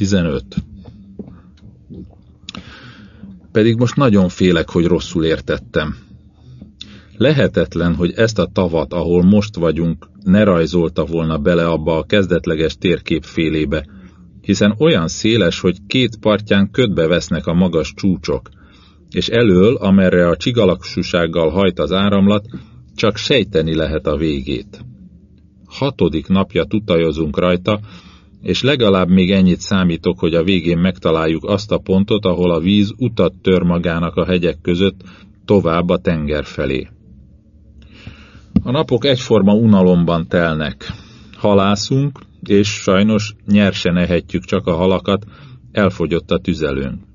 15. Pedig most nagyon félek, hogy rosszul értettem. Lehetetlen, hogy ezt a tavat, ahol most vagyunk, ne rajzolta volna bele abba a kezdetleges térkép félébe, hiszen olyan széles, hogy két partján ködbe vesznek a magas csúcsok, és elől, amerre a csigalaksúsággal hajt az áramlat, csak sejteni lehet a végét. Hatodik napja tutajozunk rajta, és legalább még ennyit számítok, hogy a végén megtaláljuk azt a pontot, ahol a víz utat tör magának a hegyek között, tovább a tenger felé. A napok egyforma unalomban telnek. Halászunk, és sajnos nyersen ehetjük csak a halakat, elfogyott a tüzelőnk.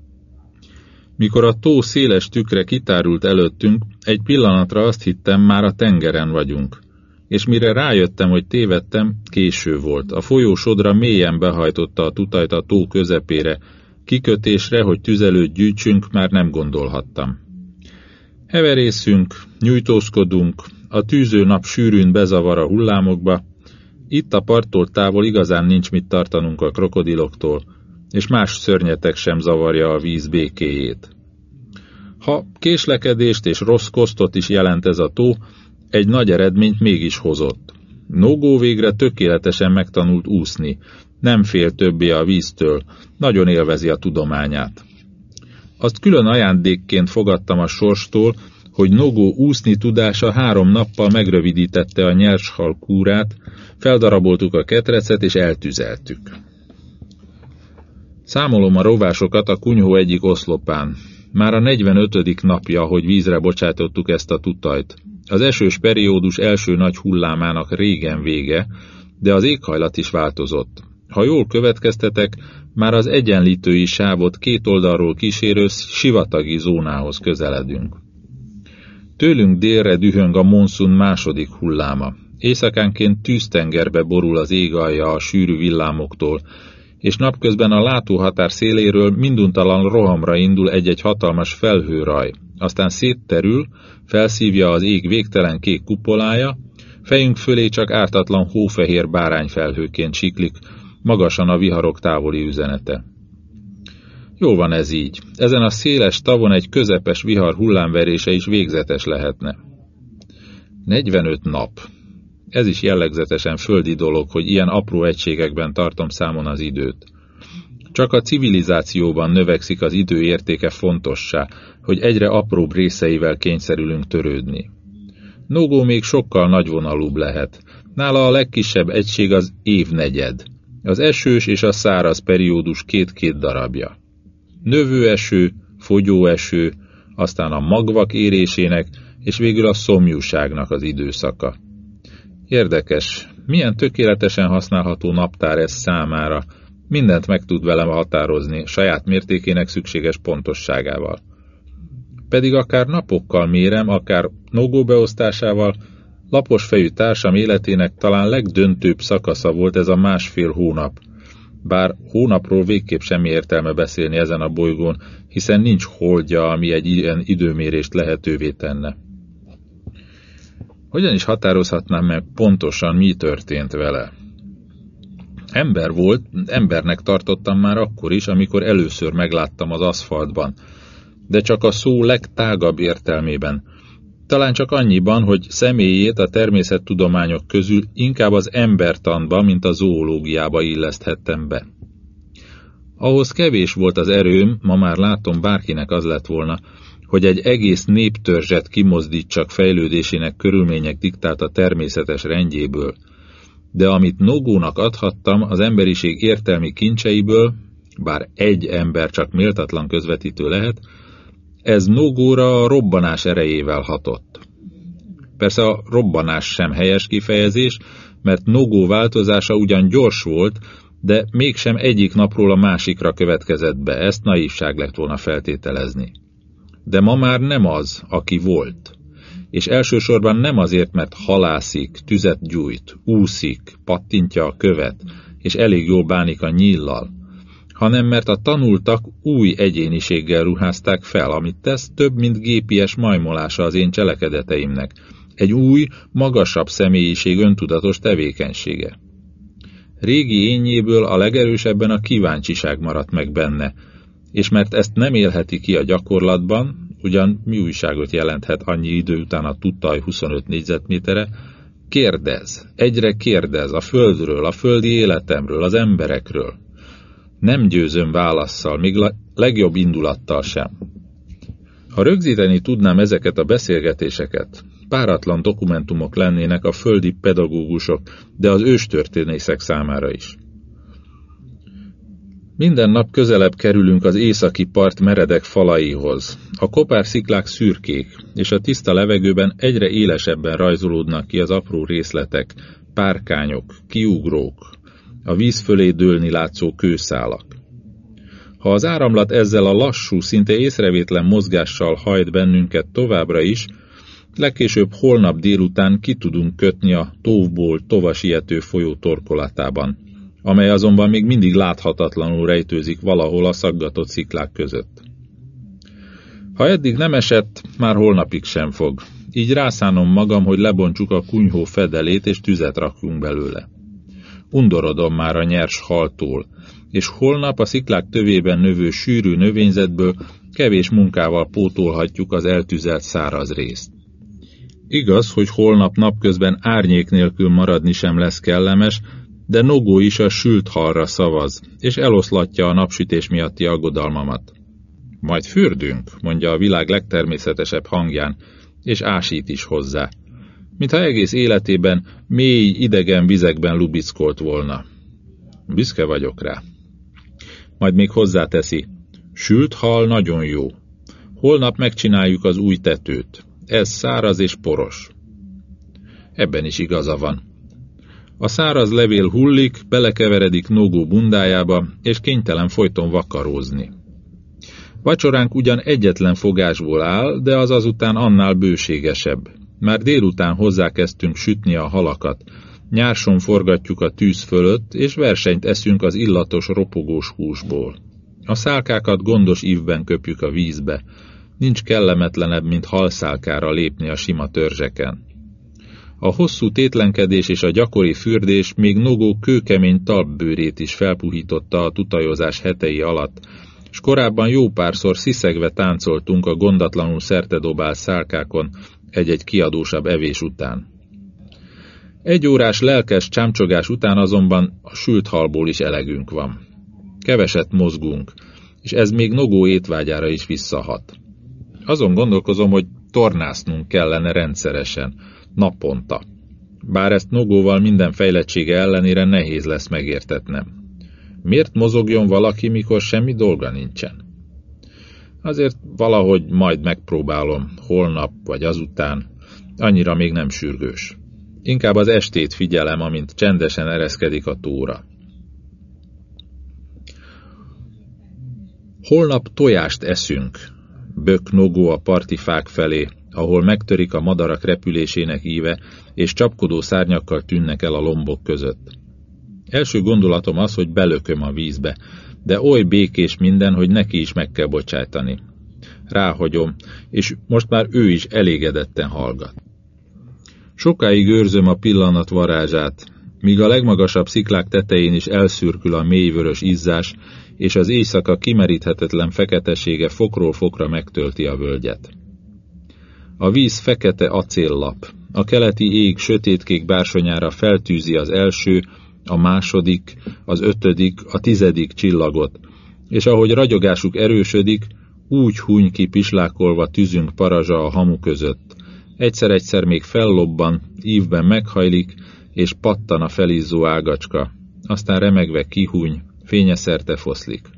Mikor a tó széles tükre kitárult előttünk, egy pillanatra azt hittem, már a tengeren vagyunk. És mire rájöttem, hogy tévedtem, késő volt. A folyó sodra mélyen behajtotta a tutajt a tó közepére. Kikötésre, hogy tüzelőt gyűjtsünk, már nem gondolhattam. Heverészünk, nyújtózkodunk, a tűző nap sűrűn bezavar a hullámokba, itt a parttól távol igazán nincs mit tartanunk a krokodiloktól, és más szörnyetek sem zavarja a víz békéjét. Ha késlekedést és rossz kosztot is jelent ez a tó, egy nagy eredményt mégis hozott. Nogó végre tökéletesen megtanult úszni, nem fél többé a víztől, nagyon élvezi a tudományát. Azt külön ajándékként fogadtam a sorstól, hogy Nogó úszni tudása három nappal megrövidítette a nyershal kúrát, feldaraboltuk a ketrecet és eltüzeltük. Számolom a rovásokat a kunyhó egyik oszlopán. Már a 45. napja, hogy vízre bocsátottuk ezt a tutajt. Az esős periódus első nagy hullámának régen vége, de az éghajlat is változott. Ha jól következtetek, már az egyenlítői sávot két oldalról kísérő sivatagi zónához közeledünk. Tőlünk délre dühöng a monszun második hulláma. Éjszakánként tűztengerbe borul az ég alja a sűrű villámoktól, és napközben a látóhatár széléről minduntalan rohamra indul egy-egy hatalmas felhőraj, aztán szétterül, felszívja az ég végtelen kék kupolája, fejünk fölé csak ártatlan hófehér bárányfelhőként siklik, magasan a viharok távoli üzenete. Jó van ez így. Ezen a széles tavon egy közepes vihar hullámverése is végzetes lehetne. 45 nap. Ez is jellegzetesen földi dolog, hogy ilyen apró egységekben tartom számon az időt. Csak a civilizációban növekszik az idő értéke fontossá, hogy egyre apróbb részeivel kényszerülünk törődni. Nogó még sokkal nagyvonalúbb lehet. Nála a legkisebb egység az évnegyed. Az esős és a száraz periódus két-két darabja növőeső, fogyóeső, aztán a magvak érésének, és végül a szomjúságnak az időszaka. Érdekes, milyen tökéletesen használható naptár ez számára, mindent meg tud velem határozni, saját mértékének szükséges pontosságával. Pedig akár napokkal mérem, akár nogó beosztásával, lapos fejű társam életének talán legdöntőbb szakasza volt ez a másfél hónap, bár hónapról végképp semmi értelme beszélni ezen a bolygón, hiszen nincs holdja, ami egy ilyen időmérést lehetővé tenne. Hogyan is határozhatnám meg pontosan, mi történt vele? Ember volt, embernek tartottam már akkor is, amikor először megláttam az aszfaltban, de csak a szó legtágabb értelmében, talán csak annyiban, hogy személyét a természettudományok közül inkább az embertanba, mint a zoológiába illeszthettem be. Ahhoz kevés volt az erőm, ma már látom bárkinek az lett volna, hogy egy egész néptörzset kimozdítsak fejlődésének körülmények diktálta természetes rendjéből. De amit Nogónak adhattam az emberiség értelmi kincseiből, bár egy ember csak méltatlan közvetítő lehet, ez Nogóra a robbanás erejével hatott. Persze a robbanás sem helyes kifejezés, mert Nogó változása ugyan gyors volt, de mégsem egyik napról a másikra következett be, ezt naívság lett volna feltételezni. De ma már nem az, aki volt. És elsősorban nem azért, mert halászik, tüzet gyújt, úszik, pattintja a követ, és elég jól bánik a nyíllal, hanem mert a tanultak új egyéniséggel ruházták fel, amit tesz több, mint gépies majmolása az én cselekedeteimnek, egy új, magasabb személyiség öntudatos tevékenysége. Régi ényéből a legerősebben a kíváncsiság maradt meg benne, és mert ezt nem élheti ki a gyakorlatban, ugyan mi újságot jelenthet annyi idő után a tudtaj 25 négyzetmétere, kérdez, egyre kérdez a földről, a földi életemről, az emberekről. Nem győzöm válaszsal, még legjobb indulattal sem. Ha rögzíteni tudnám ezeket a beszélgetéseket, páratlan dokumentumok lennének a földi pedagógusok, de az őstörténészek számára is. Minden nap közelebb kerülünk az északi part meredek falaihoz. A kopár sziklák szürkék, és a tiszta levegőben egyre élesebben rajzolódnak ki az apró részletek, párkányok, kiugrók, a víz fölé dőlni látszó kőszálak. Ha az áramlat ezzel a lassú, szinte észrevétlen mozgással hajt bennünket továbbra is, legkésőbb holnap délután ki tudunk kötni a tóvból tova siető folyó torkolatában, amely azonban még mindig láthatatlanul rejtőzik valahol a szaggatott sziklák között. Ha eddig nem esett, már holnapig sem fog. Így rászánom magam, hogy lebontsuk a kunyhó fedelét, és tüzet rakjunk belőle. Undorodom már a nyers haltól, és holnap a sziklák tövében növő sűrű növényzetből kevés munkával pótolhatjuk az eltüzelt száraz részt. Igaz, hogy holnap napközben árnyék nélkül maradni sem lesz kellemes, de Nogó is a sült halra szavaz, és eloszlatja a napsütés miatti aggodalmamat. Majd fürdünk, mondja a világ legtermészetesebb hangján, és ásít is hozzá, mintha egész életében mély, idegen vizekben lubickolt volna. Büszke vagyok rá. Majd még hozzáteszi, sült hal nagyon jó. Holnap megcsináljuk az új tetőt. Ez száraz és poros. Ebben is igaza van. A száraz levél hullik, belekeveredik Nogó bundájába, és kénytelen folyton vakarózni. Vacsoránk ugyan egyetlen fogásból áll, de az azután annál bőségesebb. Már délután hozzákezdtünk sütni a halakat, nyárson forgatjuk a tűz fölött, és versenyt eszünk az illatos ropogós húsból. A szálkákat gondos ívben köpjük a vízbe, nincs kellemetlenebb, mint halszálkára lépni a sima törzseken. A hosszú tétlenkedés és a gyakori fürdés még Nogó kőkemény talpbőrét is felpuhította a tutajozás hetei alatt, és korábban jó párszor sziszegve táncoltunk a gondatlanul szertedobál szálkákon egy-egy kiadósabb evés után. Egy órás lelkes csámcsogás után azonban a sült halból is elegünk van. Keveset mozgunk, és ez még Nogó étvágyára is visszahat. Azon gondolkozom, hogy tornásznunk kellene rendszeresen, naponta. Bár ezt Nogóval minden fejlettsége ellenére nehéz lesz megértetnem. Miért mozogjon valaki, mikor semmi dolga nincsen? Azért valahogy majd megpróbálom, holnap vagy azután, annyira még nem sürgős. Inkább az estét figyelem, amint csendesen ereszkedik a tóra. Holnap tojást eszünk, bök nogó a parti fák felé, ahol megtörik a madarak repülésének íve, és csapkodó szárnyakkal tűnnek el a lombok között. Első gondolatom az, hogy belököm a vízbe, de oly békés minden, hogy neki is meg kell bocsájtani. Ráhagyom, és most már ő is elégedetten hallgat. Sokáig őrzöm a pillanat varázsát, míg a legmagasabb sziklák tetején is elszürkül a mélyvörös izzás, és az éjszaka kimeríthetetlen feketesége fokról fokra megtölti a völgyet. A víz fekete acéllap, a keleti ég sötétkék bársonyára feltűzi az első, a második, az ötödik, a tizedik csillagot, és ahogy ragyogásuk erősödik, úgy huny ki pislákolva tűzünk parazsa a hamu között. Egyszer-egyszer még fellobban, ívben meghajlik, és pattan a felizzó ágacska, aztán remegve kihúny, fényeszerte foszlik.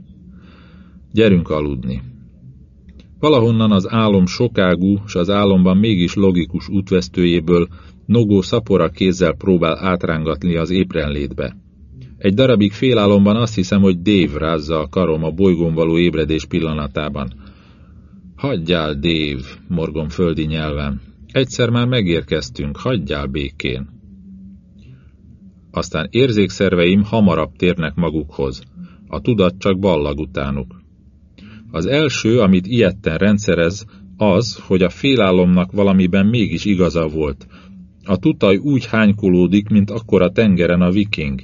Gyerünk aludni. Valahonnan az álom sokágú, s az álomban mégis logikus útvesztőjéből Nogó szapora kézzel próbál átrángatni az ébrenlétbe. Egy darabig félálomban azt hiszem, hogy Dave rázza a karom a bolygón való ébredés pillanatában. Hagyjál, Dave, morgom földi nyelven. Egyszer már megérkeztünk, hagyjál békén. Aztán érzékszerveim hamarabb térnek magukhoz. A tudat csak ballag utánuk. Az első, amit ilyetten rendszerez, az, hogy a félálomnak valamiben mégis igaza volt. A tutaj úgy hánykolódik, mint akkor a tengeren a viking.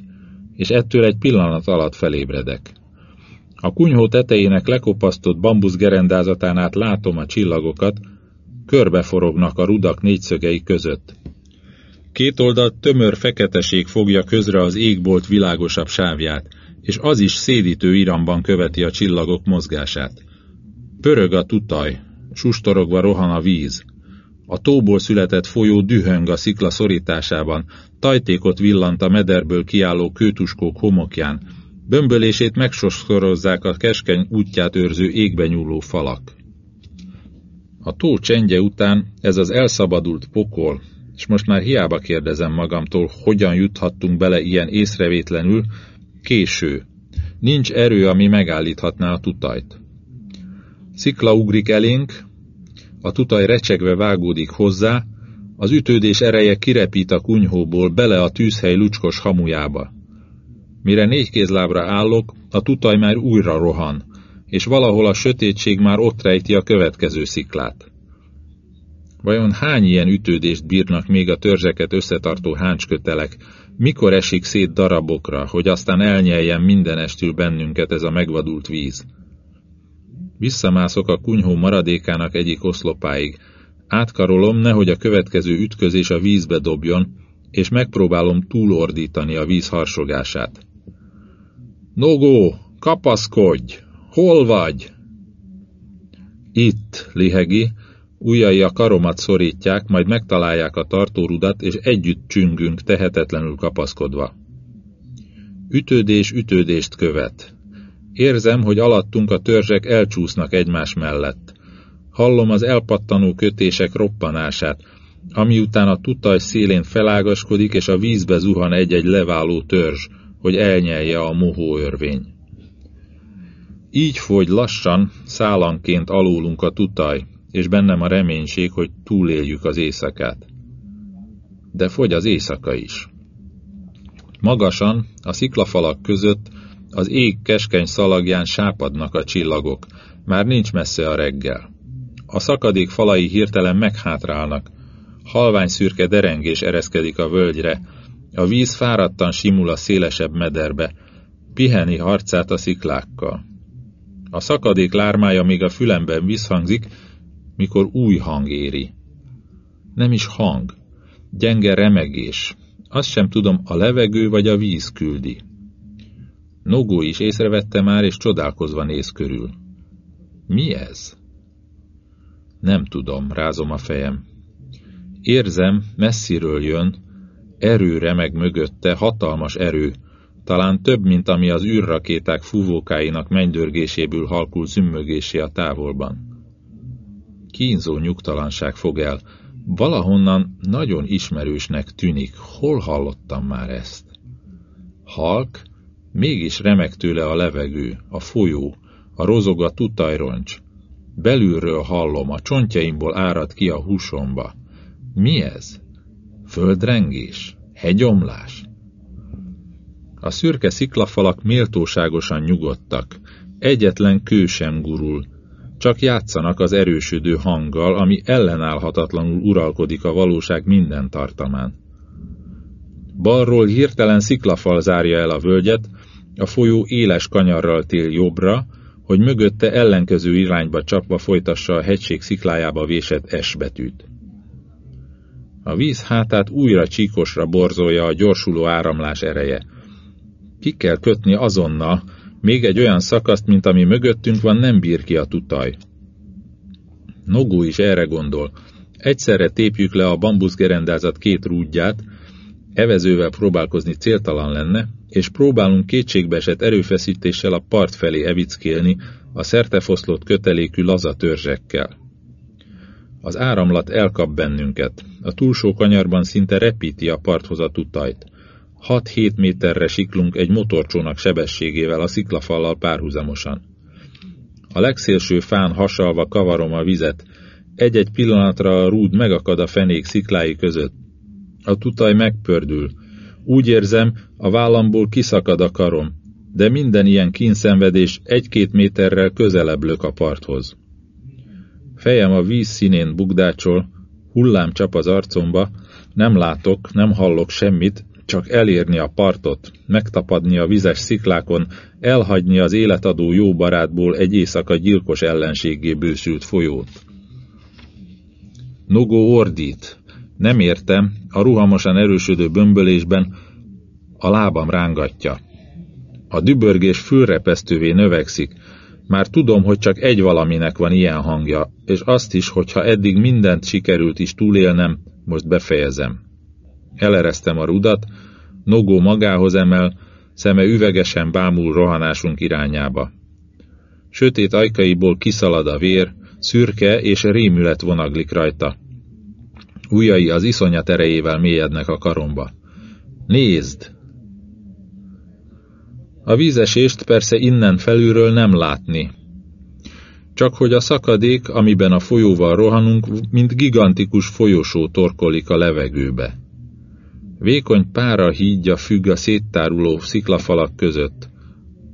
és ettől egy pillanat alatt felébredek. A kunyhó tetejének lekopasztott bambuszgerendázatán át látom a csillagokat, körbeforognak a rudak négyszögei között. Két oldalt tömör feketeség fogja közre az égbolt világosabb sávját, és az is szédítő iramban követi a csillagok mozgását. Pörög a tutaj, sustorogva rohan a víz. A tóból született folyó dühöng a szikla szorításában, tajtékot villant a mederből kiálló kőtuskók homokján, bömbölését megsoszorozzák a keskeny útját őrző égbe nyúló falak. A tó csendje után ez az elszabadult pokol, és most már hiába kérdezem magamtól, hogyan juthattunk bele ilyen észrevétlenül, késő. Nincs erő, ami megállíthatná a tutajt. Szikla ugrik elénk, a tutaj recsegve vágódik hozzá, az ütődés ereje kirepít a kunyhóból bele a tűzhely lucskos hamujába. Mire négy kézlábra állok, a tutaj már újra rohan, és valahol a sötétség már ott rejti a következő sziklát. Vajon hány ilyen ütődést bírnak még a törzseket összetartó háncskötelek, mikor esik szét darabokra, hogy aztán elnyeljen mindenestül bennünket ez a megvadult víz? Visszamászok a kunyhó maradékának egyik oszlopáig, átkarolom, nehogy a következő ütközés a vízbe dobjon, és megpróbálom túlordítani a víz harsogását. Nogó, kapaszkodj! Hol vagy? Itt, lihegi, ujjai a karomat szorítják, majd megtalálják a tartórudat, és együtt csüngünk tehetetlenül kapaszkodva. Ütődés ütődést követ. Érzem, hogy alattunk a törzsek elcsúsznak egymás mellett. Hallom az elpattanó kötések roppanását, ami után a tutaj szélén felágaskodik, és a vízbe zuhan egy-egy leváló törzs, hogy elnyelje a mohó örvény. Így fogy lassan, szálanként alulunk a tutaj, és bennem a reménység, hogy túléljük az éjszakát. De fogy az éjszaka is. Magasan, a sziklafalak között, az ég keskeny szalagján sápadnak a csillagok, már nincs messze a reggel. A szakadék falai hirtelen meghátrálnak, halvány szürke derengés ereszkedik a völgyre, a víz fáradtan simul a szélesebb mederbe, piheni harcát a sziklákkal. A szakadék lármája még a fülemben visszhangzik, mikor új hang éri. Nem is hang, gyenge remegés. Azt sem tudom, a levegő vagy a víz küldi. Nogó is észrevette már, és csodálkozva néz körül. Mi ez? Nem tudom, rázom a fejem. Érzem, messziről jön, erő remeg mögötte, hatalmas erő, talán több, mint ami az űrrakéták fúvókáinak mennydörgéséből halkul zümmögésé a távolban. Kínzó nyugtalanság fog el, valahonnan nagyon ismerősnek tűnik, hol hallottam már ezt. Halk, mégis remeg tőle a levegő, a folyó, a rozog a tutajroncs. Belülről hallom, a csontjaimból árad ki a húsomba. Mi ez? Földrengés? Hegyomlás? A szürke sziklafalak méltóságosan nyugodtak, egyetlen kő sem gurul, csak játszanak az erősödő hanggal, ami ellenállhatatlanul uralkodik a valóság minden tartamán. Balról hirtelen sziklafal zárja el a völgyet, a folyó éles kanyarral tél jobbra, hogy mögötte ellenkező irányba csapva folytassa a hegység sziklájába vésett S betűt. A víz hátát újra csíkosra borzolja a gyorsuló áramlás ereje. Ki kell kötni azonnal, még egy olyan szakaszt, mint ami mögöttünk van, nem bír ki a tutaj. Nogó is erre gondol. Egyszerre tépjük le a bambuszgerendázat két rúdját, evezővel próbálkozni céltalan lenne, és próbálunk kétségbeesett erőfeszítéssel a part felé evickélni a szertefoszlott kötelékű laza törzsekkel. Az áramlat elkap bennünket, a túlsó kanyarban szinte repíti a parthoz a tutajt. 6-7 méterre siklunk egy motorcsónak sebességével a sziklafallal párhuzamosan. A legszélső fán hasalva kavarom a vizet, egy-egy pillanatra a rúd megakad a fenék sziklái között. A tutaj megpördül. Úgy érzem, a vállamból kiszakad a karom, de minden ilyen kínszenvedés egy-két méterrel közelebb lök a parthoz. Fejem a víz színén bugdácsol, hullám csap az arcomba, nem látok, nem hallok semmit, csak elérni a partot, megtapadni a vizes sziklákon, elhagyni az életadó jó barátból egy éjszaka gyilkos ellenségé bősült folyót. Nogó ordít. Nem értem, a ruhamosan erősödő bömbölésben a lábam rángatja. A dübörgés fülrepesztővé növekszik. Már tudom, hogy csak egy valaminek van ilyen hangja, és azt is, hogyha eddig mindent sikerült is túlélnem, most befejezem. Eleresztem a rudat, Nogó magához emel, szeme üvegesen bámul rohanásunk irányába. Sötét ajkaiból kiszalad a vér, szürke és rémület vonaglik rajta. Ujjai az iszonyat erejével mélyednek a karomba. Nézd! A vízesést persze innen felülről nem látni. Csak hogy a szakadék, amiben a folyóval rohanunk, mint gigantikus folyosó torkolik a levegőbe. Vékony pára hídja függ a széttáruló sziklafalak között.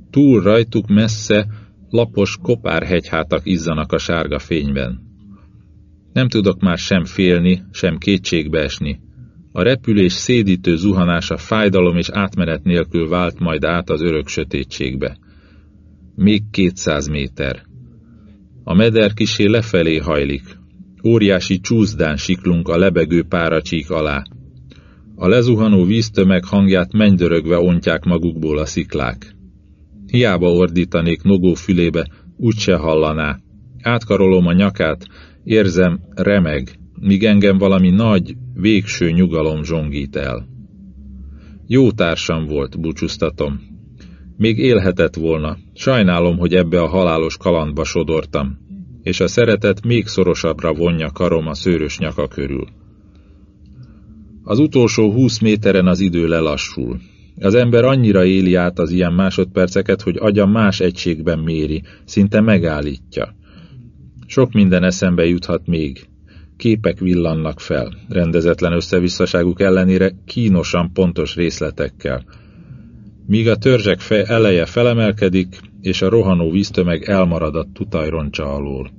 Túl rajtuk messze lapos kopárhegyhátak izzanak a sárga fényben. Nem tudok már sem félni, sem kétségbe esni. A repülés szédítő zuhanása fájdalom és átmenet nélkül vált majd át az örök sötétségbe. Még kétszáz méter. A meder kisé lefelé hajlik. Óriási csúszdán siklunk a lebegő páracsík alá. A lezuhanó víztömeg hangját mennydörögve ontják magukból a sziklák. Hiába ordítanék Nogó fülébe, úgyse hallaná. Átkarolom a nyakát, érzem, remeg, míg engem valami nagy, végső nyugalom zsongít el. Jó társam volt, búcsúztatom. Még élhetett volna, sajnálom, hogy ebbe a halálos kalandba sodortam, és a szeretet még szorosabbra vonja karom a szőrös nyaka körül. Az utolsó húsz méteren az idő lelassul. Az ember annyira éli át az ilyen másodperceket, hogy agya más egységben méri, szinte megállítja. Sok minden eszembe juthat még. Képek villannak fel, rendezetlen összevisszaságuk ellenére kínosan pontos részletekkel. Míg a törzsek fe eleje felemelkedik, és a rohanó víztömeg elmarad a tutajroncsa alól.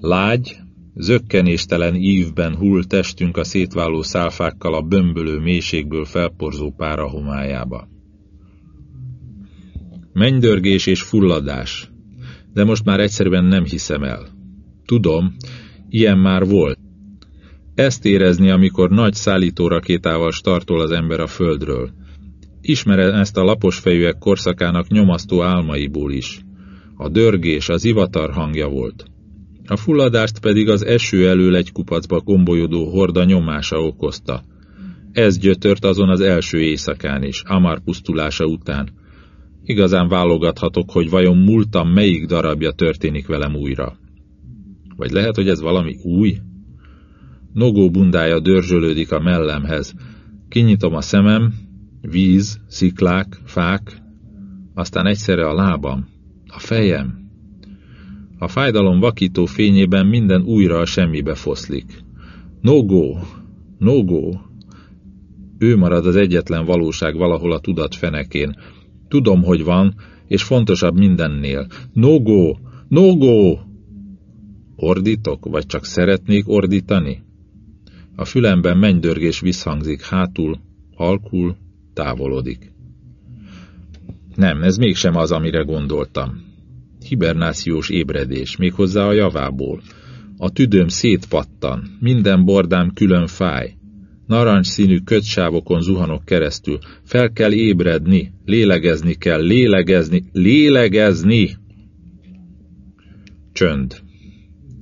Lágy, Zökkenéstelen ívben hull testünk a szétváló szálfákkal a bömbölő mélységből felporzó pára homályába. Mennydörgés és fulladás. De most már egyszerűen nem hiszem el. Tudom, ilyen már volt. Ezt érezni, amikor nagy szállítórakétával startol az ember a földről. Ismerem ezt a lapos fejűek korszakának nyomasztó álmaiból is. A dörgés, az ivatar hangja volt. A fulladást pedig az eső elől egy kupacba gombolyodó horda nyomása okozta. Ez gyötört azon az első éjszakán is, Amar pusztulása után. Igazán válogathatok, hogy vajon múltam melyik darabja történik velem újra. Vagy lehet, hogy ez valami új? Nogó bundája dörzsölődik a mellemhez. Kinyitom a szemem, víz, sziklák, fák, aztán egyszerre a lábam, a fejem, a fájdalom vakító fényében minden újra a semmibe foszlik. No go! No go! Ő marad az egyetlen valóság valahol a tudat fenekén. Tudom, hogy van, és fontosabb mindennél. No go! No go! Ordítok, vagy csak szeretnék ordítani? A fülemben mennydörgés visszhangzik hátul, halkul, távolodik. Nem, ez mégsem az, amire gondoltam hibernációs ébredés, méghozzá a javából. A tüdőm szétpattan, minden bordám külön fáj. Narancs színű kötsávokon zuhanok keresztül. Fel kell ébredni, lélegezni kell, lélegezni, lélegezni! Csönd.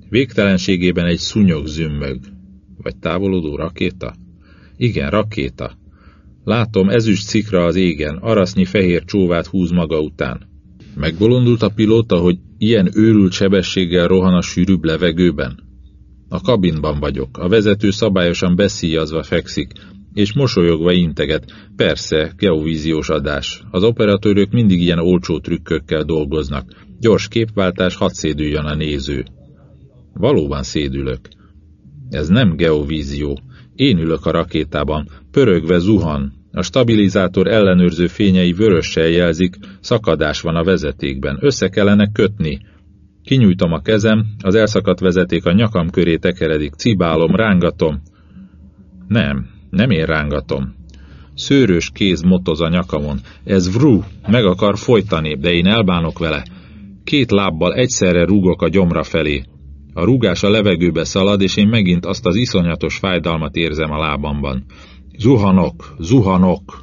Végtelenségében egy szúnyog zümmög. Vagy távolodó rakéta? Igen, rakéta. Látom ezüst cikra az égen, arasznyi fehér csóvát húz maga után. Megbolondult a pilóta, hogy ilyen őrült sebességgel rohan a sűrűbb levegőben? A kabinban vagyok, a vezető szabályosan beszíjazva fekszik, és mosolyogva integet. Persze, geovíziós adás. Az operatőrök mindig ilyen olcsó trükkökkel dolgoznak. Gyors képváltás, hadd szédüljön a néző. Valóban szédülök. Ez nem geovízió. Én ülök a rakétában, pörögve zuhan, a stabilizátor ellenőrző fényei vörössel jelzik, szakadás van a vezetékben, össze kellene kötni. Kinyújtom a kezem, az elszakadt vezeték a nyakam köré tekeredik, cibálom, rángatom. Nem, nem én rángatom. Szőrös kéz motoz a nyakamon. Ez vrú, meg akar folytani, de én elbánok vele. Két lábbal egyszerre rúgok a gyomra felé. A rúgás a levegőbe szalad, és én megint azt az iszonyatos fájdalmat érzem a lábamban. Zuhanok, zuhanok!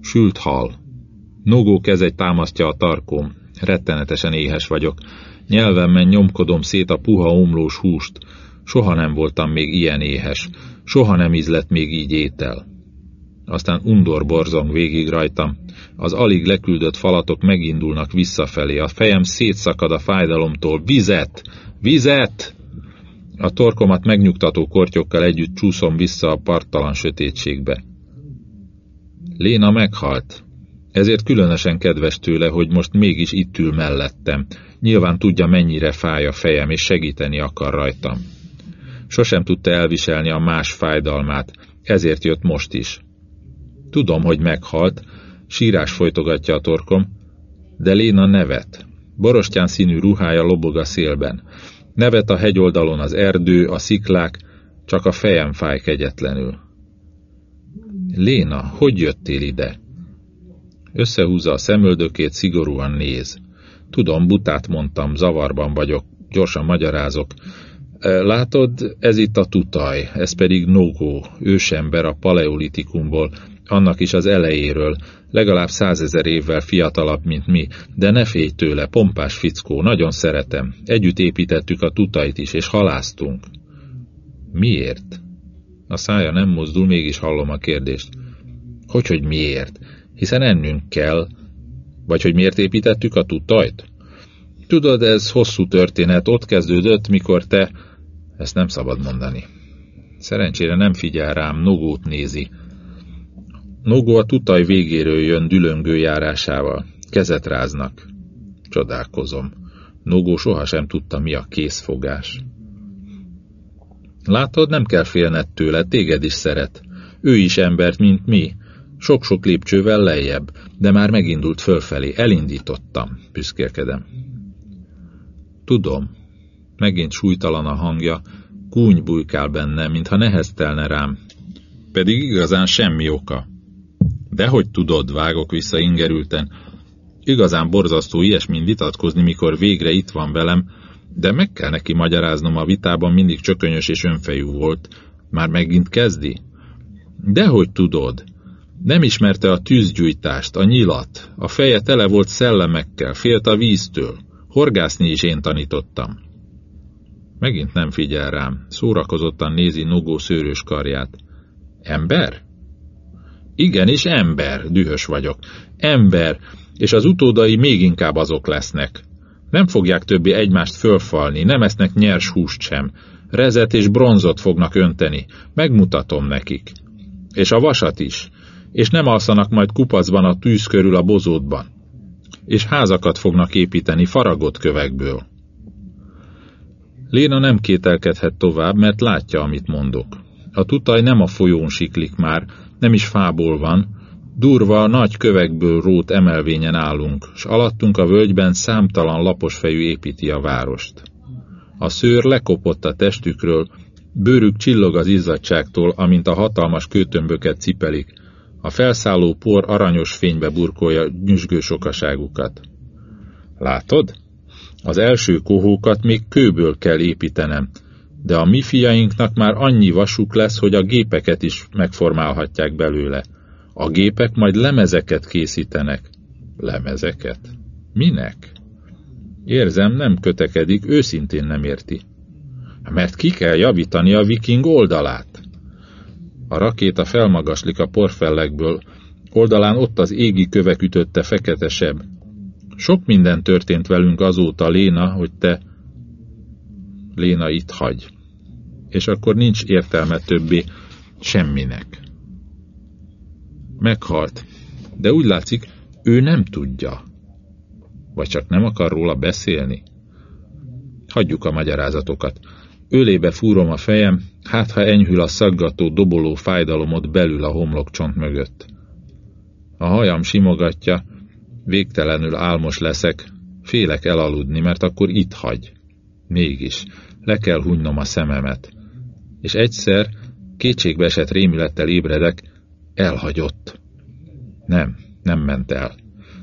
Sült hal. Nogó kezegy támasztja a tarkóm. Rettenetesen éhes vagyok. Nyelvemmen nyomkodom szét a puha omlós húst. Soha nem voltam még ilyen éhes. Soha nem ízlett még így étel. Aztán undor borzong végig rajtam. Az alig leküldött falatok megindulnak visszafelé. A fejem szétszakad a fájdalomtól. Vizet! Vizet! A torkomat megnyugtató kortyokkal együtt csúszom vissza a parttalan sötétségbe. Léna meghalt. Ezért különösen kedves tőle, hogy most mégis itt ül mellettem. Nyilván tudja, mennyire fáj a fejem, és segíteni akar rajtam. Sosem tudta elviselni a más fájdalmát, ezért jött most is. Tudom, hogy meghalt, sírás folytogatja a torkom, de Léna nevet. Borostyán színű ruhája lobog a szélben. Nevet a hegyoldalon az erdő, a sziklák, csak a fejem fáj kegyetlenül. Léna, hogy jöttél ide? Összehúzza a szemöldökét, szigorúan néz. Tudom, butát mondtam, zavarban vagyok, gyorsan magyarázok. Látod, ez itt a tutaj, ez pedig Nogó, ősember a paleolitikumból, annak is az elejéről, legalább százezer évvel fiatalabb, mint mi, de ne félj tőle, pompás fickó, nagyon szeretem. Együtt építettük a tutajt is, és haláztunk. Miért? A szája nem mozdul, mégis hallom a kérdést. Hogy, hogy miért? Hiszen ennünk kell. Vagy hogy miért építettük a tutajt? Tudod, ez hosszú történet, ott kezdődött, mikor te... Ezt nem szabad mondani. Szerencsére nem figyel rám, Nogót nézi. Nogó a tutaj végéről jön dülöngő járásával. Kezet ráznak. Csodálkozom. Nogó sohasem tudta, mi a készfogás. Látod, nem kell félned tőle, téged is szeret. Ő is embert, mint mi. Sok-sok lépcsővel lejjebb, de már megindult fölfelé, elindítottam, büszkélkedem. Tudom, megint súlytalan a hangja, kúny bujkál benne, mintha neheztelne rám. Pedig igazán semmi oka. Dehogy tudod, vágok vissza ingerülten. Igazán borzasztó ilyesmin vitatkozni, mikor végre itt van velem, de meg kell neki magyaráznom, a vitában mindig csökönyös és önfejű volt. Már megint kezdi? Dehogy tudod? Nem ismerte a tűzgyújtást, a nyilat, a feje tele volt szellemekkel, félt a víztől. Horgászni is én tanítottam. Megint nem figyel rám, szórakozottan nézi Nogó szőrös karját. Ember? Igenis ember, dühös vagyok. Ember, és az utódai még inkább azok lesznek. Nem fogják többi egymást fölfalni, nem esznek nyers húst sem. Rezet és bronzot fognak önteni. Megmutatom nekik. És a vasat is. És nem alszanak majd kupacban a tűz körül a bozótban. És házakat fognak építeni faragott kövekből. Léna nem kételkedhet tovább, mert látja, amit mondok. A tutaj nem a folyón siklik már, nem is fából van, Durva, nagy kövekből rót emelvényen állunk, s alattunk a völgyben számtalan laposfejű építi a várost. A szőr lekopott a testükről, bőrük csillog az izzadságtól, amint a hatalmas kőtömböket cipelik, a felszálló por aranyos fénybe burkolja nyüzsgő sokaságukat. Látod? Az első kohókat még kőből kell építenem, de a mi fiainknak már annyi vasuk lesz, hogy a gépeket is megformálhatják belőle. A gépek majd lemezeket készítenek. Lemezeket? Minek? Érzem, nem kötekedik, őszintén nem érti. Mert ki kell javítani a viking oldalát. A rakéta felmagaslik a porfellekből, oldalán ott az égi kövek ütötte feketesebb. Sok minden történt velünk azóta, Léna, hogy te... Léna itt hagy. És akkor nincs értelme többé semminek. Meghalt, de úgy látszik, ő nem tudja. Vagy csak nem akar róla beszélni? Hagyjuk a magyarázatokat. Ölébe fúrom a fejem, hát ha enyhül a szaggató, doboló fájdalomot belül a homlokcsont mögött. A hajam simogatja, végtelenül álmos leszek, félek elaludni, mert akkor itt hagy. Mégis, le kell hunynom a szememet. És egyszer kétségbeesett rémülettel ébredek, Elhagyott. Nem, nem ment el.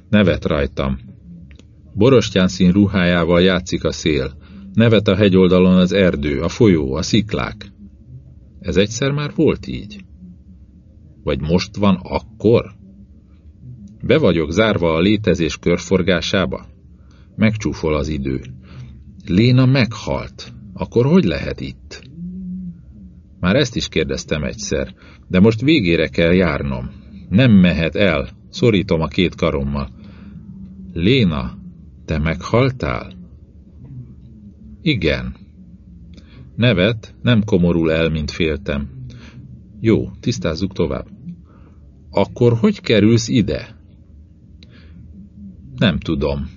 Nevet rajtam. Borostyán szín ruhájával játszik a szél. Nevet a hegyoldalon az erdő, a folyó, a sziklák. Ez egyszer már volt így. Vagy most van akkor? Be vagyok zárva a létezés körforgásába? Megcsúfol az idő. Léna meghalt. Akkor hogy lehet itt? Már ezt is kérdeztem egyszer, de most végére kell járnom. Nem mehet el, szorítom a két karommal. Léna, te meghaltál? Igen. Nevet, nem komorul el, mint féltem. Jó, tisztázzuk tovább. Akkor hogy kerülsz ide? Nem tudom.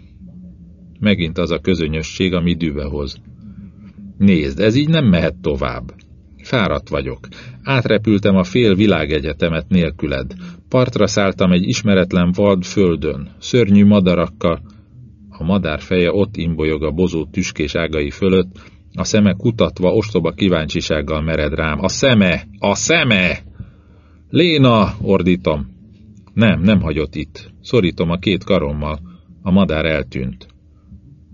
Megint az a közönösség, ami hoz. Nézd, ez így nem mehet tovább. Fáradt vagyok. Átrepültem a fél világegyetemet nélküled. Partra szálltam egy ismeretlen vad földön, szörnyű madarakkal. A madár feje ott imbolyog a bozó tüskés ágai fölött, a szeme kutatva ostoba kíváncsisággal mered rám. A szeme! A szeme! Léna! ordítom. Nem, nem hagyott itt. Szorítom a két karommal. A madár eltűnt.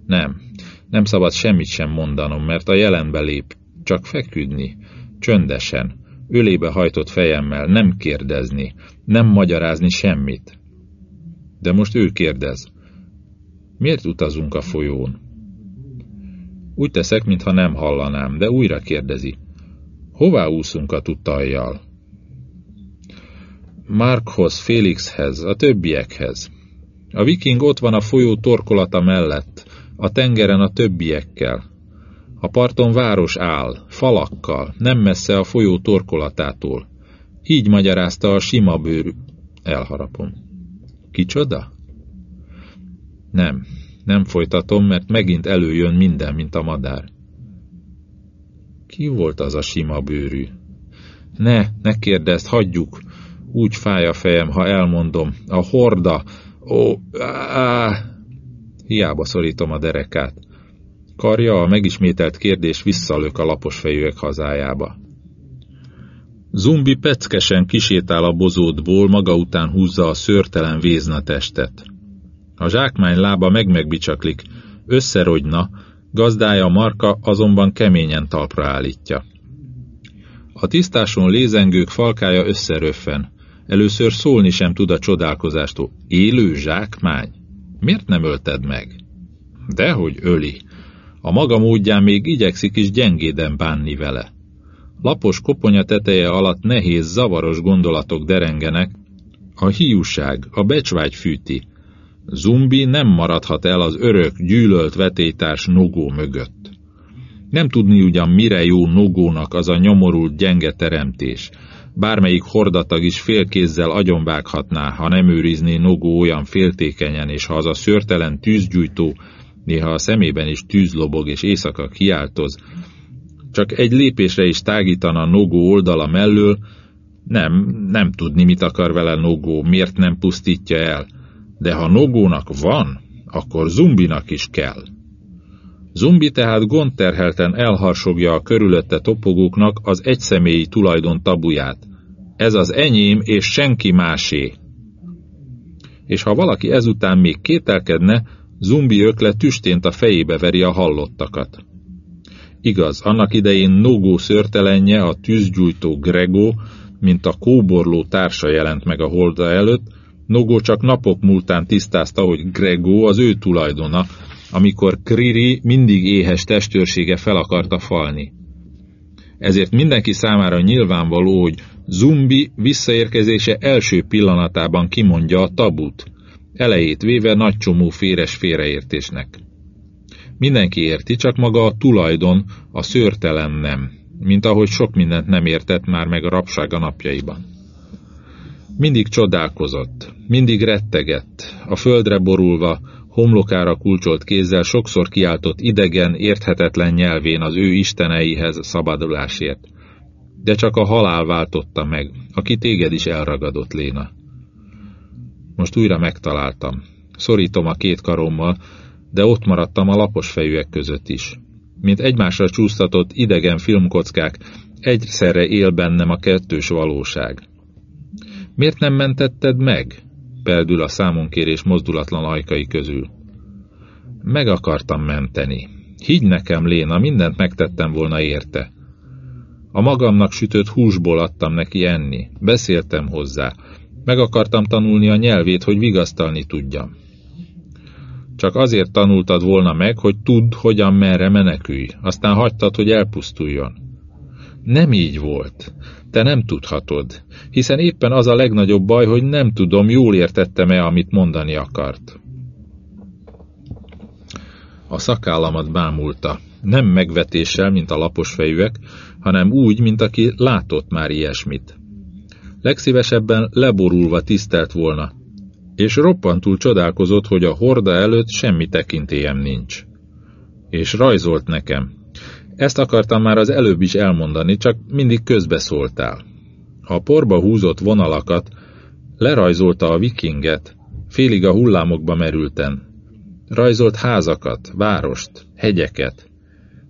Nem, nem szabad semmit sem mondanom, mert a jelenbe lép. Csak feküdni. Csöndesen. Ölébe hajtott fejemmel. Nem kérdezni. Nem magyarázni semmit. De most ő kérdez. Miért utazunk a folyón? Úgy teszek, mintha nem hallanám, de újra kérdezi. Hová úszunk a tutajjal? Markhoz, Félixhez, a többiekhez. A viking ott van a folyó torkolata mellett, a tengeren a többiekkel. A parton város áll, falakkal, nem messze a folyó torkolatától. Így magyarázta a sima bőrű. Elharapom. Kicsoda? Nem, nem folytatom, mert megint előjön minden, mint a madár. Ki volt az a sima bőrű? Ne, ne kérdezd, hagyjuk. Úgy fáj a fejem, ha elmondom. A horda. Ó, á. Hiába szorítom a derekát. Karja a megismételt kérdés visszalök a lapos fejűek hazájába. Zumbi peckesen kisétál a bozótból, maga után húzza a szörtelen vézna testet. A zsákmány lába meg-megbicsaklik, összerogyna, gazdája Marka azonban keményen talpra állítja. A tisztáson lézengők falkája összeröffen. Először szólni sem tud a csodálkozástól. Élő zsákmány? Miért nem ölted meg? Dehogy öli. A maga módján még igyekszik is gyengéden bánni vele. Lapos koponya teteje alatt nehéz, zavaros gondolatok derengenek, a hiúság, a becsvágy fűti, Zumbi nem maradhat el az örök, gyűlölt vetétárs Nogó mögött. Nem tudni ugyan mire jó Nogónak az a nyomorult gyenge teremtés. Bármelyik hordatag is félkézzel agyonvághatná, ha nem őrizné Nogó olyan féltékenyen, és ha az a szörtelen tűzgyújtó, néha a szemében is tűzlobog és éjszaka kiáltoz, csak egy lépésre is tágítana Nogó oldala mellől, nem, nem tudni, mit akar vele Nogó, miért nem pusztítja el, de ha Nogónak van, akkor Zumbinak is kell. Zumbi tehát gondterhelten elharsogja a körülötte topogóknak az egyszemélyi tulajdon tabuját. Ez az enyém és senki másé. És ha valaki ezután még kételkedne, Zumbi ökle tüstént a fejébe veri a hallottakat. Igaz, annak idején Nogó szörtelenje, a tűzgyújtó Grego, mint a kóborló társa jelent meg a holda előtt, Nogó csak napok múltán tisztázta, hogy Grego az ő tulajdona, amikor Kriri mindig éhes testőrsége fel akarta falni. Ezért mindenki számára nyilvánvaló, hogy Zumbi visszaérkezése első pillanatában kimondja a tabut, elejét véve nagy csomó féres félreértésnek. Mindenki érti, csak maga a tulajdon, a szőrtelen nem, mint ahogy sok mindent nem értett már meg a rabsága napjaiban. Mindig csodálkozott, mindig rettegett, a földre borulva, homlokára kulcsolt kézzel sokszor kiáltott idegen, érthetetlen nyelvén az ő isteneihez szabadulásért. De csak a halál váltotta meg, aki téged is elragadott, Léna. Most újra megtaláltam. Szorítom a két karommal, de ott maradtam a lapos fejűek között is. Mint egymásra csúsztatott idegen filmkockák, egyszerre él bennem a kettős valóság. Miért nem mentetted meg? Peldül a számonkérés mozdulatlan ajkai közül. Meg akartam menteni. Higgy nekem, Léna, mindent megtettem volna érte. A magamnak sütött húsból adtam neki enni. Beszéltem hozzá. Meg akartam tanulni a nyelvét, hogy vigasztalni tudjam. Csak azért tanultad volna meg, hogy tudd, hogyan merre menekülj, aztán hagytad, hogy elpusztuljon. Nem így volt. Te nem tudhatod, hiszen éppen az a legnagyobb baj, hogy nem tudom, jól értettem-e, amit mondani akart. A szakállamat bámulta, nem megvetéssel, mint a lapos fejűek, hanem úgy, mint aki látott már ilyesmit. Legszívesebben leborulva tisztelt volna, és roppantul csodálkozott, hogy a horda előtt semmi tekintélyem nincs. És rajzolt nekem. Ezt akartam már az előbb is elmondani, csak mindig közbeszóltál. A porba húzott vonalakat lerajzolta a vikinget, félig a hullámokba merülten. Rajzolt házakat, várost, hegyeket,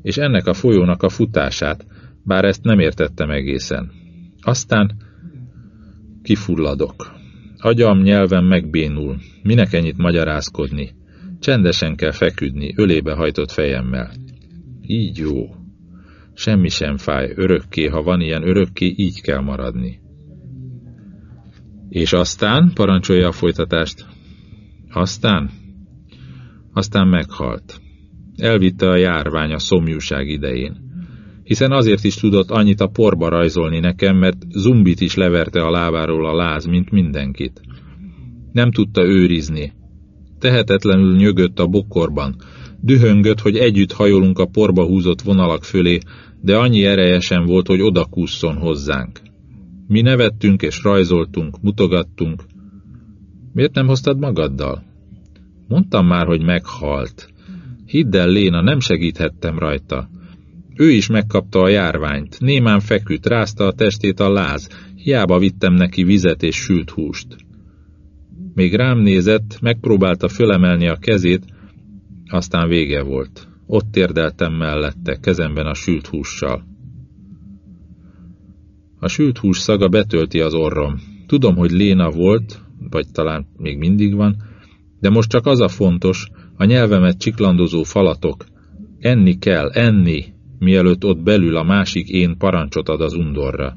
és ennek a folyónak a futását, bár ezt nem értettem egészen. Aztán kifulladok. Agyam, nyelvem megbénul. Minek ennyit magyarázkodni? Csendesen kell feküdni, ölébe hajtott fejemmel. Így jó. Semmi sem fáj, örökké, ha van ilyen örökké, így kell maradni. És aztán, parancsolja a folytatást, aztán, aztán meghalt. Elvitte a járvány a szomjúság idején. Hiszen azért is tudott annyit a porba rajzolni nekem, mert zumbit is leverte a lábáról a láz, mint mindenkit. Nem tudta őrizni. Tehetetlenül nyögött a bokorban. Dühöngött, hogy együtt hajolunk a porba húzott vonalak fölé, de annyi ereje sem volt, hogy odakússzon hozzánk. Mi nevettünk és rajzoltunk, mutogattunk. Miért nem hoztad magaddal? Mondtam már, hogy meghalt. Hidd el, Léna, nem segíthettem rajta. Ő is megkapta a járványt, némán feküdt, rázta a testét a láz, hiába vittem neki vizet és sült húst. Még rám nézett, megpróbálta fölemelni a kezét, aztán vége volt. Ott térdeltem mellette, kezemben a sült hússal. A sült hús szaga betölti az orrom. Tudom, hogy Léna volt, vagy talán még mindig van, de most csak az a fontos, a nyelvemet csiklandozó falatok. Enni kell, enni, mielőtt ott belül a másik én parancsot ad az undorra.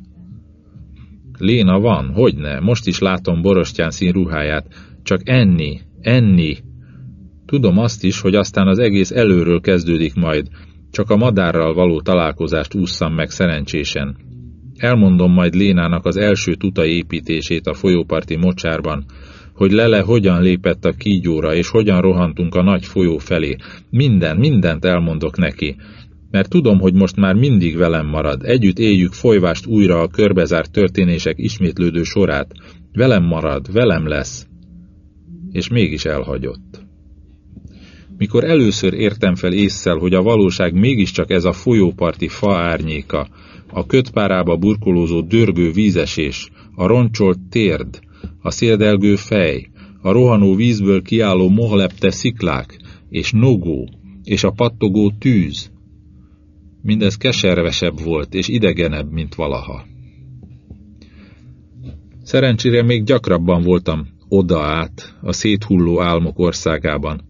Léna van, hogyne, most is látom borostyán szín ruháját, csak enni, enni, Tudom azt is, hogy aztán az egész előről kezdődik majd, csak a madárral való találkozást ússzam meg szerencsésen. Elmondom majd Lénának az első tuta építését a folyóparti mocsárban, hogy Lele hogyan lépett a kígyóra, és hogyan rohantunk a nagy folyó felé. Minden, mindent elmondok neki, mert tudom, hogy most már mindig velem marad, együtt éljük folyvást újra a körbezárt történések ismétlődő sorát. Velem marad, velem lesz. És mégis elhagyott. Mikor először értem fel észszel, hogy a valóság mégiscsak ez a folyóparti fa árnyéka, a kötpárába burkolózó dörgő vízesés, a roncsolt térd, a széldelgő fej, a rohanó vízből kiálló mohlepte sziklák, és nogó, és a pattogó tűz. Mindez keservesebb volt, és idegenebb, mint valaha. Szerencsére még gyakrabban voltam oda át, a széthulló álmok országában,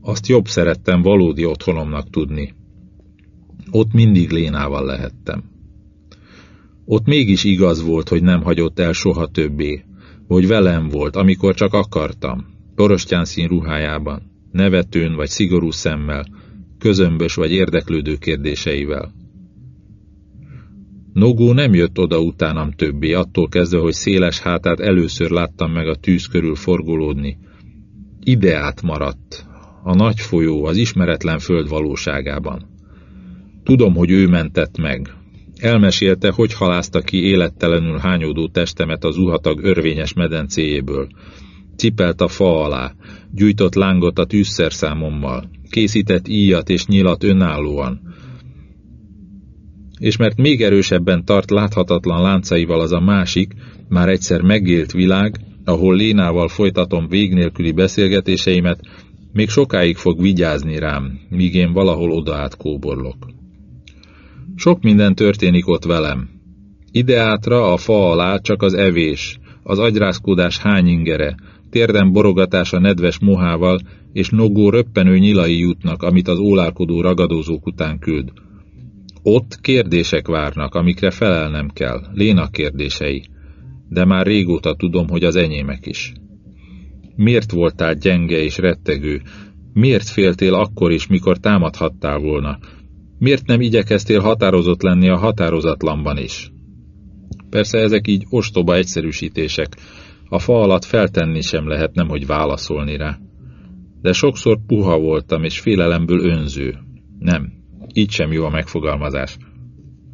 azt jobb szerettem valódi otthonomnak tudni. Ott mindig Lénával lehettem. Ott mégis igaz volt, hogy nem hagyott el soha többé, hogy velem volt, amikor csak akartam, porostyán szín ruhájában, nevetőn vagy szigorú szemmel, közömbös vagy érdeklődő kérdéseivel. Nogó nem jött oda utánam többé, attól kezdve, hogy széles hátát először láttam meg a tűz körül forgolódni. Ideát maradt, a nagy folyó az ismeretlen föld valóságában. Tudom, hogy ő mentett meg. Elmesélte, hogy halázta ki élettelenül hányódó testemet az uhatag örvényes medencéjéből. Cipelt a fa alá, gyújtott lángot a tűzszerszámommal, készített íjat és nyilat önállóan. És mert még erősebben tart láthatatlan láncaival az a másik, már egyszer megélt világ, ahol Lénával folytatom vég nélküli beszélgetéseimet, még sokáig fog vigyázni rám, míg én valahol oda kóborlok. Sok minden történik ott velem. Ideátra a fa alá csak az evés, az agyrázkódás hányingere, térden borogatása nedves mohával, és nogó röppenő nyilai jutnak, amit az ólálkodó ragadozók után küld. Ott kérdések várnak, amikre felelnem kell, Léna kérdései, de már régóta tudom, hogy az enyémek is. Miért voltál gyenge és rettegő? Miért féltél akkor is, mikor támadhattál volna? Miért nem igyekeztél határozott lenni a határozatlanban is? Persze ezek így ostoba egyszerűsítések, a fa alatt feltenni sem lehet, nem hogy válaszolni rá. De sokszor puha voltam, és félelemből önző. Nem, így sem jó a megfogalmazás.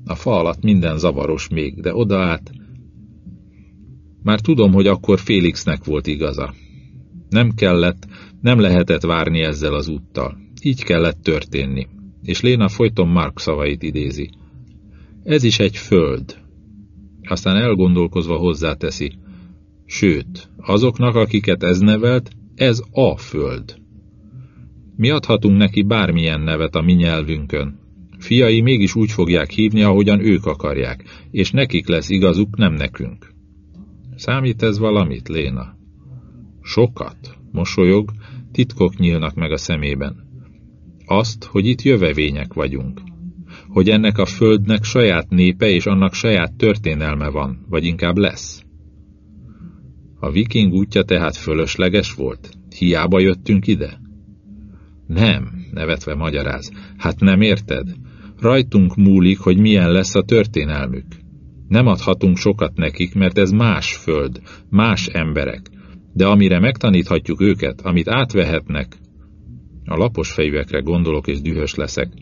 A fa alatt minden zavaros még, de oda át... Már tudom, hogy akkor Félixnek volt igaza. Nem kellett, nem lehetett várni ezzel az úttal. Így kellett történni. És Léna folyton Mark szavait idézi. Ez is egy föld. Aztán elgondolkozva hozzáteszi. Sőt, azoknak, akiket ez nevelt, ez a föld. Mi adhatunk neki bármilyen nevet a mi nyelvünkön. Fiai mégis úgy fogják hívni, ahogyan ők akarják, és nekik lesz igazuk, nem nekünk. Számít ez valamit, Léna? Sokat, mosolyog, titkok nyílnak meg a szemében. Azt, hogy itt jövevények vagyunk. Hogy ennek a földnek saját népe és annak saját történelme van, vagy inkább lesz. A viking útja tehát fölösleges volt? Hiába jöttünk ide? Nem, nevetve magyaráz. Hát nem érted? Rajtunk múlik, hogy milyen lesz a történelmük. Nem adhatunk sokat nekik, mert ez más föld, más emberek. De amire megtaníthatjuk őket, amit átvehetnek, a lapos fejűekre gondolok és dühös leszek.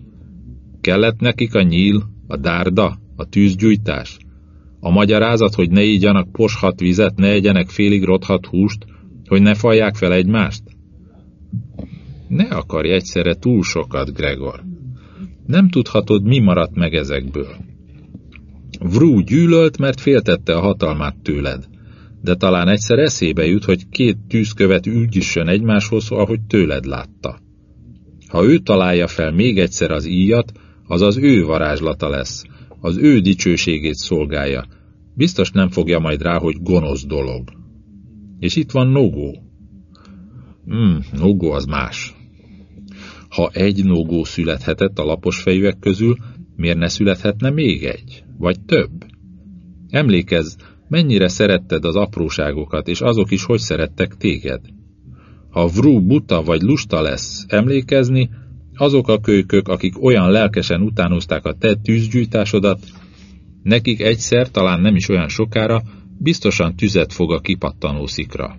Kellett nekik a nyíl, a dárda, a tűzgyújtás? A magyarázat, hogy ne ígyanak poshat vizet, ne egyenek félig rothat húst, hogy ne falják fel egymást? Ne akarj egyszerre túl sokat, Gregor. Nem tudhatod, mi maradt meg ezekből. Vrú gyűlölt, mert féltette a hatalmát tőled, de talán egyszer eszébe jut, hogy két tűzkövet ügyüssön egymáshoz, ahogy tőled látta. Ha ő találja fel még egyszer az íjat, az az ő varázslata lesz, az ő dicsőségét szolgálja. Biztos nem fogja majd rá, hogy gonosz dolog. És itt van Nogó. Hmm, Nogó az más. Ha egy Nogó születhetett a lapos fejűek közül, miért ne születhetne még egy? Vagy több? Emlékezz, mennyire szeretted az apróságokat, és azok is hogy szerettek téged. Ha Vrú buta vagy lusta lesz emlékezni, azok a kölykök, akik olyan lelkesen utánozták a te tűzgyújtásodat, nekik egyszer, talán nem is olyan sokára, biztosan tüzet fog a kipattanó szikra.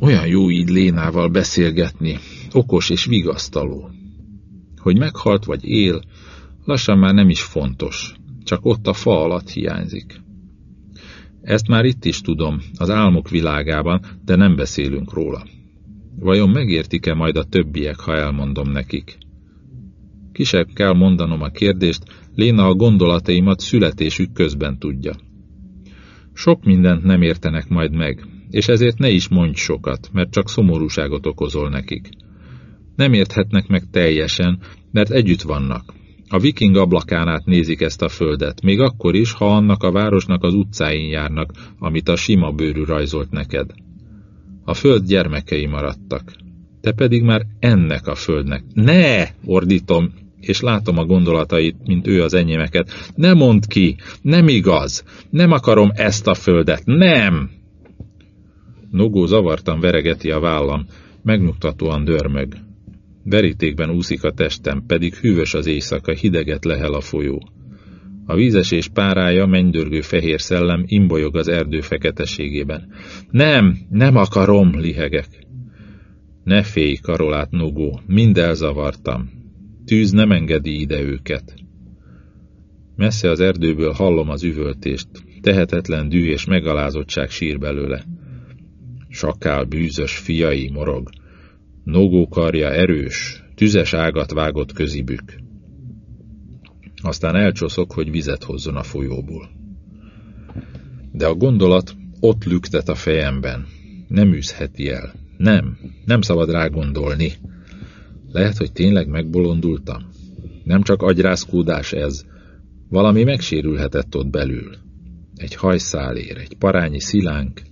Olyan jó így Lénával beszélgetni, okos és vigasztaló. Hogy meghalt vagy él, lassan már nem is fontos, csak ott a fa alatt hiányzik. Ezt már itt is tudom, az álmok világában, de nem beszélünk róla. Vajon megértik-e majd a többiek, ha elmondom nekik? Kisebb kell mondanom a kérdést, Léna a gondolataimat születésük közben tudja. Sok mindent nem értenek majd meg, és ezért ne is mondj sokat, mert csak szomorúságot okozol nekik. Nem érthetnek meg teljesen, mert együtt vannak. A viking ablakán át nézik ezt a földet, még akkor is, ha annak a városnak az utcáin járnak, amit a sima bőrű rajzolt neked. A föld gyermekei maradtak. Te pedig már ennek a földnek. Ne! ordítom, és látom a gondolatait, mint ő az enyémeket. Ne mondd ki! Nem igaz! Nem akarom ezt a földet! Nem! Nogó zavartan veregeti a vállam, megnyugtatóan dörmög. Verítékben úszik a testem, pedig hűvös az éjszaka, hideget lehel a folyó. A vízesés párája, mennydörgő fehér szellem imbolyog az erdő feketeségében. Nem, nem akarom, lihegek. Ne félj, Karolát Nogó, mind elzavartam. Tűz nem engedi ide őket. Messze az erdőből hallom az üvöltést, tehetetlen dű és megalázottság sír belőle. Sakál bűzös fiai morog. Nogó karja erős, tüzes ágat vágott közibük. Aztán elcsoszok, hogy vizet hozzon a folyóból. De a gondolat ott lüktet a fejemben. Nem űzheti el. Nem, nem szabad rá gondolni. Lehet, hogy tényleg megbolondultam. Nem csak agyrázkódás ez. Valami megsérülhetett ott belül. egy hajszálér, egy parányi szilánk.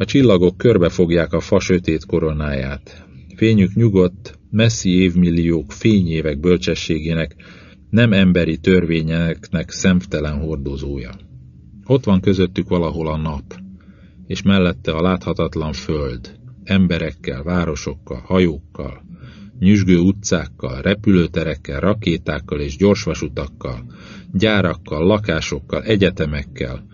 A csillagok körbefogják a fa sötét koronáját. Fényük nyugodt, messzi évmilliók fényévek bölcsességének, nem emberi törvényeknek szemtelen hordozója. Ott van közöttük valahol a nap, és mellette a láthatatlan föld, emberekkel, városokkal, hajókkal, nyüzsgő utcákkal, repülőterekkel, rakétákkal és gyorsvasutakkal, gyárakkal, lakásokkal, egyetemekkel,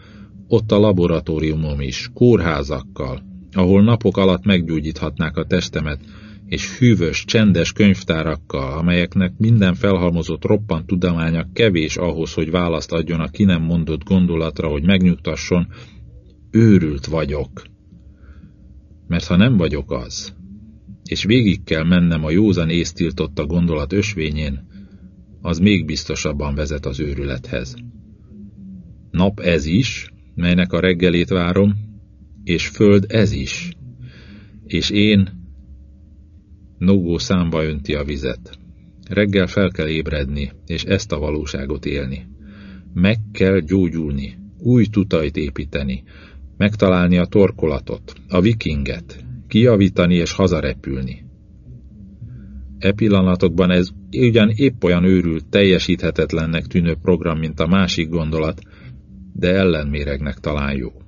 ott a laboratóriumom is, kórházakkal, ahol napok alatt meggyógyíthatnák a testemet, és hűvös, csendes könyvtárakkal, amelyeknek minden felhalmozott roppant tudománya kevés ahhoz, hogy választ adjon a ki nem mondott gondolatra, hogy megnyugtasson, őrült vagyok. Mert ha nem vagyok az, és végig kell mennem a józan észtiltotta gondolat ösvényén, az még biztosabban vezet az őrülethez. Nap ez is, melynek a reggelét várom, és föld ez is, és én Nogó számba önti a vizet. Reggel fel kell ébredni, és ezt a valóságot élni. Meg kell gyógyulni, új tutajt építeni, megtalálni a torkolatot, a vikinget, kijavítani és hazarepülni. E pillanatokban ez ugyan épp olyan őrült, teljesíthetetlennek tűnő program, mint a másik gondolat, de ellenméregnek talán jó.